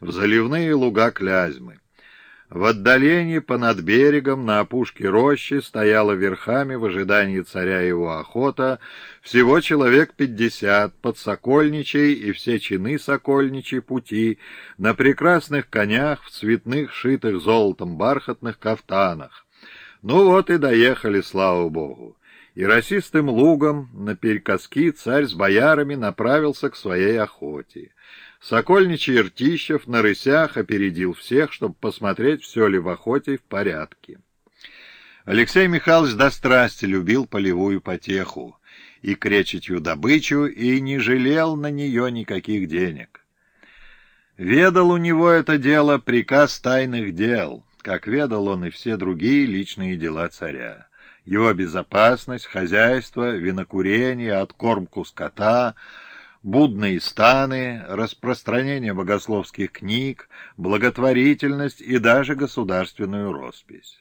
в заливные луга Клязьмы. В отдалении понад берегом на опушке рощи стояла верхами в ожидании царя его охота всего человек пятьдесят под Сокольничей и все чины Сокольничьей пути на прекрасных конях в цветных, шитых золотом бархатных кафтанах. Ну вот и доехали, слава богу. И расистым лугом на перекоски царь с боярами направился к своей охоте. Сокольничий Ртищев на рысях опередил всех, чтобы посмотреть, все ли в охоте в порядке. Алексей Михайлович до страсти любил полевую потеху и кречетью добычу, и не жалел на нее никаких денег. Ведал у него это дело приказ тайных дел, как ведал он и все другие личные дела царя. Его безопасность, хозяйство, винокурение, откормку скота — будные станы, распространение богословских книг, благотворительность и даже государственную роспись.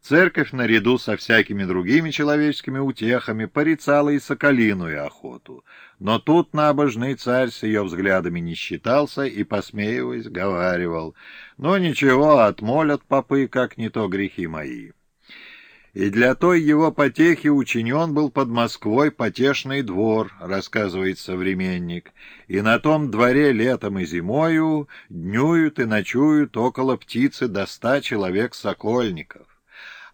Церковь наряду со всякими другими человеческими утехами порицала и соколиную охоту, но тут набожный царь с ее взглядами не считался и, посмеиваясь, говаривал, «Ну ничего, отмолят попы, как не то грехи мои» и для той его потехи учинен был под Москвой потешный двор, рассказывает современник, и на том дворе летом и зимою днюют и ночуют около птицы до ста человек-сокольников.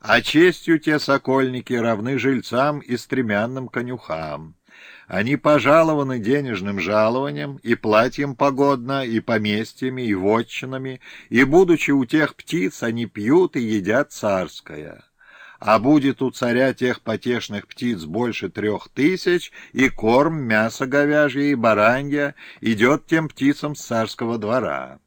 А честью те сокольники равны жильцам и стремянным конюхам. Они пожалованы денежным жалованием, и платьем погодно, и поместьями, и вотчинами, и, будучи у тех птиц, они пьют и едят царское а будет у царя тех потешных птиц больше трех тысяч, и корм, мясо говяжье и баранья идет тем птицам с царского двора.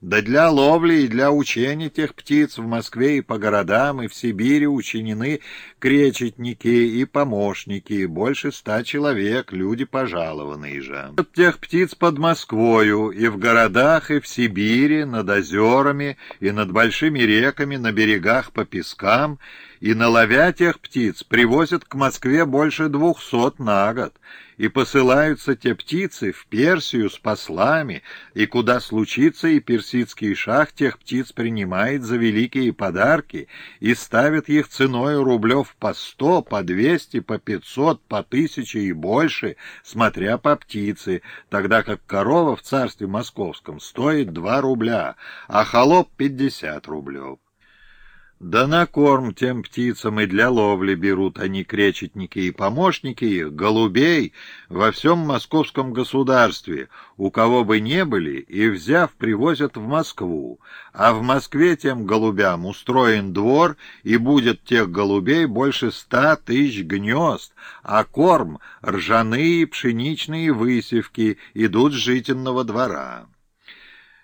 Да для ловли и для учения тех птиц в Москве и по городам, и в Сибири учинены кречетники и помощники, больше ста человек, люди пожалованные же. Тех птиц под Москвою, и в городах, и в Сибири, над озерами, и над большими реками, на берегах по пескам, и, наловя тех птиц, привозят к Москве больше двухсот на год, и посылаются те птицы в Персию с послами, и куда случится, и персидский шах тех птиц принимает за великие подарки и ставит их ценой рублев по сто, по двести, по пятьсот, по тысяче и больше, смотря по птице, тогда как корова в царстве московском стоит два рубля, а холоп пятьдесят рублев. Да на корм тем птицам и для ловли берут они кречетники и помощники их, голубей, во всем московском государстве, у кого бы не были, и, взяв, привозят в Москву. А в Москве тем голубям устроен двор, и будет тех голубей больше ста тысяч гнезд, а корм — ржаные пшеничные высевки идут с жительного двора.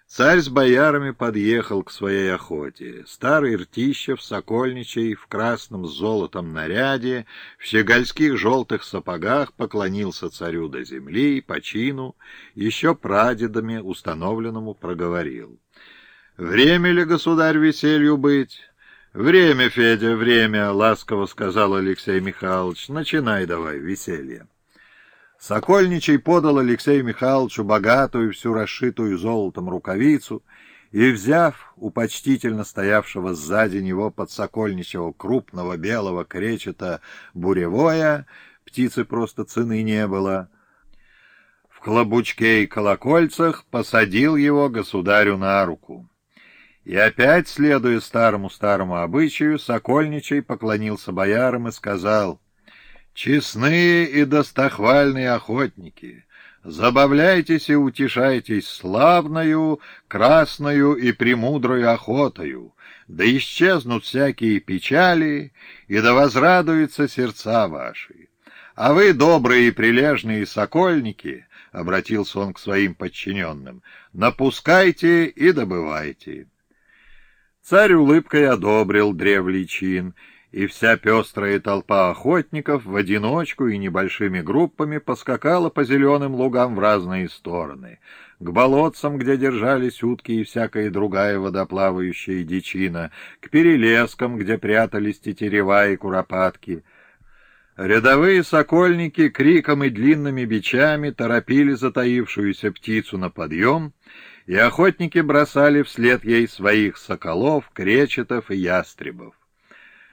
Царь с боярами подъехал к своей охоте. Старый Ртищев, Сокольничий, в красном с золотом наряде, в щегольских желтых сапогах поклонился царю до земли и по чину, еще прадедами установленному проговорил. «Время ли, государь, веселью быть?» «Время, Федя, время!» — ласково сказал Алексей Михайлович. «Начинай давай веселье». Сокольничий подал Алексею Михайловичу богатую, всю расшитую золотом рукавицу, и, взяв у почтительно стоявшего сзади него подсокольничего крупного белого кречета буревое, птицы просто цены не было, в клобучке и колокольцах посадил его государю на руку. И опять, следуя старому-старому обычаю, Сокольничий поклонился боярам и сказал — Честные и достохвальные охотники, забавляйтесь и утешайтесь славною, красною и премудрою охотою, да исчезнут всякие печали, и да возрадуются сердца ваши. А вы, добрые и прилежные сокольники, — обратился он к своим подчиненным, — напускайте и добывайте. Царь улыбкой одобрил древлий чин — и вся пестрая толпа охотников в одиночку и небольшими группами поскакала по зеленым лугам в разные стороны, к болотцам, где держались утки и всякая другая водоплавающая дичина, к перелескам, где прятались тетерева и куропатки. Рядовые сокольники криком и длинными бичами торопили затаившуюся птицу на подъем, и охотники бросали вслед ей своих соколов, кречетов и ястребов.